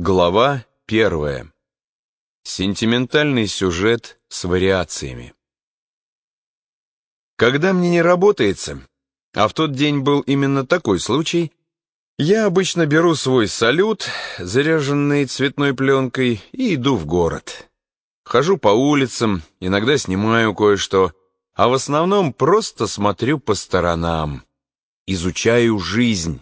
Глава первая. Сентиментальный сюжет с вариациями. Когда мне не работается, а в тот день был именно такой случай, я обычно беру свой салют, заряженный цветной пленкой, и иду в город. Хожу по улицам, иногда снимаю кое-что, а в основном просто смотрю по сторонам, изучаю жизнь.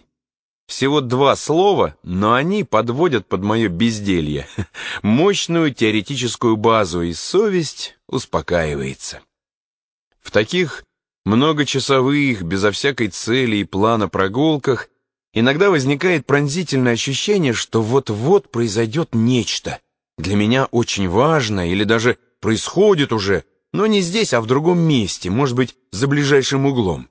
Всего два слова, но они подводят под мое безделье. Мощную теоретическую базу, и совесть успокаивается. В таких многочасовых, безо всякой цели и плана прогулках иногда возникает пронзительное ощущение, что вот-вот произойдет нечто. Для меня очень важное или даже происходит уже, но не здесь, а в другом месте, может быть, за ближайшим углом.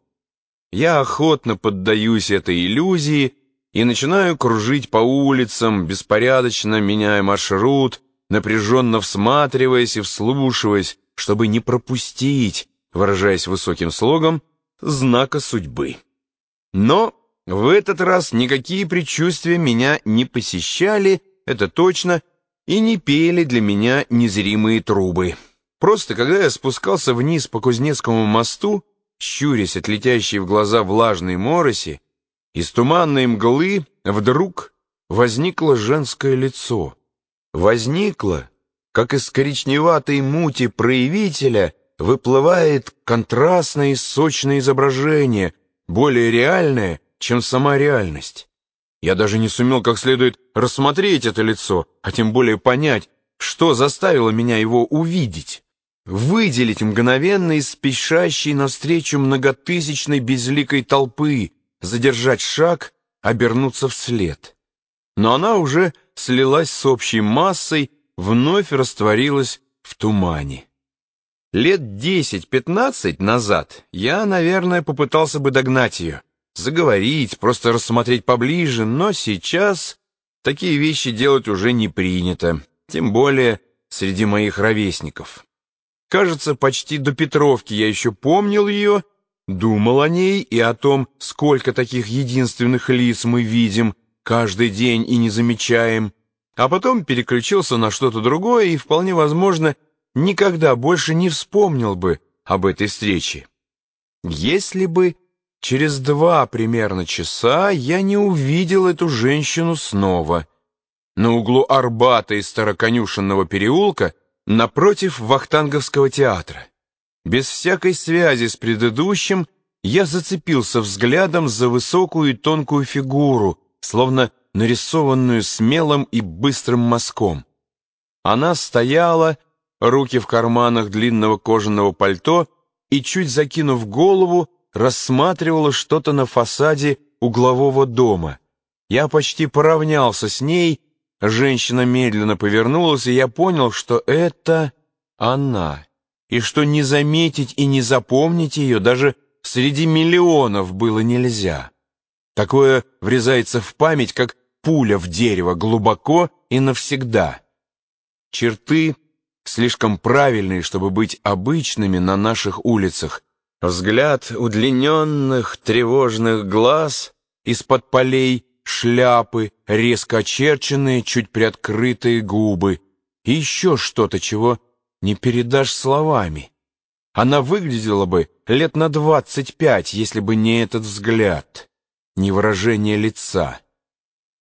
Я охотно поддаюсь этой иллюзии, и начинаю кружить по улицам, беспорядочно меняя маршрут, напряженно всматриваясь и вслушиваясь, чтобы не пропустить, выражаясь высоким слогом, знака судьбы. Но в этот раз никакие предчувствия меня не посещали, это точно, и не пели для меня незримые трубы. Просто когда я спускался вниз по Кузнецкому мосту, щурясь от летящей в глаза влажной мороси, из туманной мглы вдруг возникло женское лицо. Возникло, как из коричневатой мути проявителя выплывает контрастное и сочное изображение, более реальное, чем сама реальность. Я даже не сумел как следует рассмотреть это лицо, а тем более понять, что заставило меня его увидеть. Выделить мгновенно из спешащей навстречу многотысячной безликой толпы, задержать шаг, обернуться вслед. Но она уже слилась с общей массой, вновь растворилась в тумане. Лет десять-пятнадцать назад я, наверное, попытался бы догнать ее, заговорить, просто рассмотреть поближе, но сейчас такие вещи делать уже не принято, тем более среди моих ровесников. Кажется, почти до Петровки я еще помнил ее, Думал о ней и о том, сколько таких единственных лиц мы видим каждый день и не замечаем, а потом переключился на что-то другое и, вполне возможно, никогда больше не вспомнил бы об этой встрече. Если бы через два примерно часа я не увидел эту женщину снова. На углу Арбата и Староконюшенного переулка напротив Вахтанговского театра. Без всякой связи с предыдущим я зацепился взглядом за высокую и тонкую фигуру, словно нарисованную смелым и быстрым мазком. Она стояла, руки в карманах длинного кожаного пальто и, чуть закинув голову, рассматривала что-то на фасаде углового дома. Я почти поравнялся с ней, женщина медленно повернулась, и я понял, что это она и что не заметить и не запомнить ее даже среди миллионов было нельзя. Такое врезается в память, как пуля в дерево, глубоко и навсегда. Черты слишком правильные, чтобы быть обычными на наших улицах. Взгляд удлиненных тревожных глаз из-под полей, шляпы, резко очерченные, чуть приоткрытые губы и еще что-то, чего не передашь словами. Она выглядела бы лет на двадцать пять, если бы не этот взгляд, не выражение лица.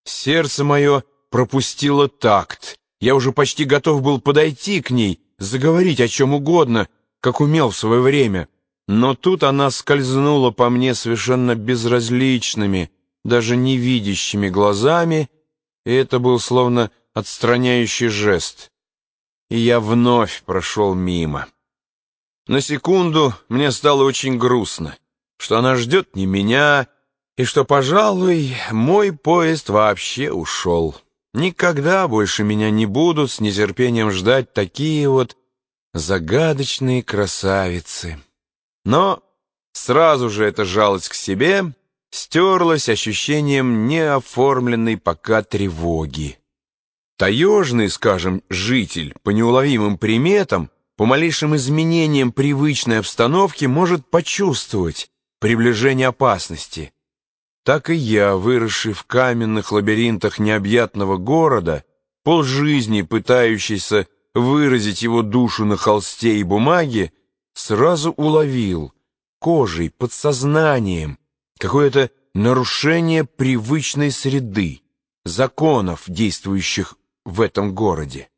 Сердце мое пропустило такт. Я уже почти готов был подойти к ней, заговорить о чем угодно, как умел в свое время. Но тут она скользнула по мне совершенно безразличными, даже невидящими глазами, и это был словно отстраняющий жест и я вновь прошел мимо. На секунду мне стало очень грустно, что она ждет не меня, и что, пожалуй, мой поезд вообще ушел. Никогда больше меня не будут с нетерпением ждать такие вот загадочные красавицы. Но сразу же эта жалость к себе стерлась ощущением неоформленной пока тревоги. Таежный, скажем, житель по неуловимым приметам, по малейшим изменениям привычной обстановки может почувствовать приближение опасности. Так и я, выросший в каменных лабиринтах необъятного города, полжизни пытающийся выразить его душу на холсте и бумаге, сразу уловил кожей, подсознанием какое-то нарушение привычной среды, законов, действующих в этом городе.